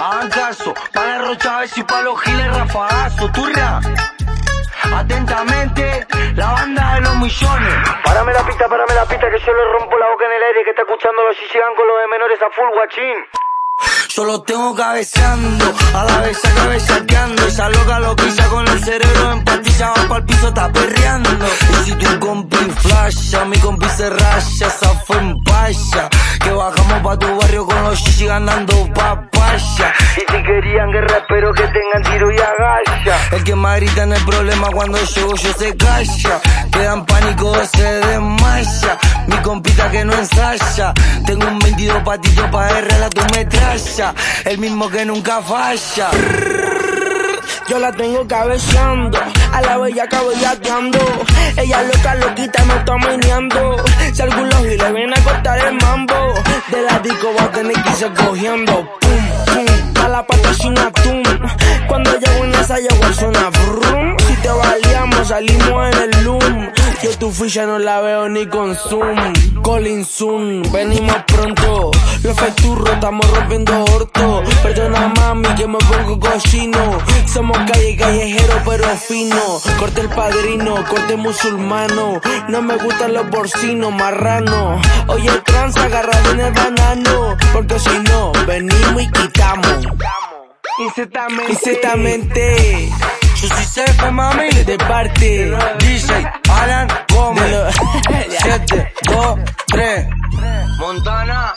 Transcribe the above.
Hagan caso, para el Chávez y para los giles rafagazo, turra. Atentamente, la banda de los millones. Párame la pista, párame la pista, que yo le rompo la boca en el aire, que está escuchando los llegan con los de menores a full guachín. Yo lo tengo cabeceando, a la vez cabeceando. Esa loca lo quisa con el cerebro en pastilla, va pa'l piso, está perreando. Y si tu compi flasha, mi compi se raya, esa fue en paya. Que bajamos pa' tu barrio con los chichis andando Y si querían guerra, espero que tengan tiro y agacha. El que más grita en el problema cuando llego yo se calla. Quedan pánico, se desmaya. Mi compita que no ensaya. Tengo un 22 patitos pa' R a tu metralla. El mismo que nunca falla. Yo la tengo cabeceando, a la bella cabellateando. Ella loca, loquita, me está meneando. Si algunos y le viene a cortar el mambo, de la disco va a tener que irse cogiendo. Pata sin atún. Cuando llego en esa, llego a zona brum. Si te valíamos, salimos en el loom. Yo tu ficha no la veo ni con zoom. Colin Zoom, venimos pronto. Los facturros estamos rompiendo orto. Perdona mami que me pongo cochino. Somos calle callejero pero fino. Corte el padrino, corte musulmano. No me gustan los porcinos, marrano. Oye, trans, agarra bien el banano. Porque si no. Ilícitamente. Ilícitamente. Yo soy cerca, mami, de parte. DJ Alan Gómez. 7, 2, 3. Montana.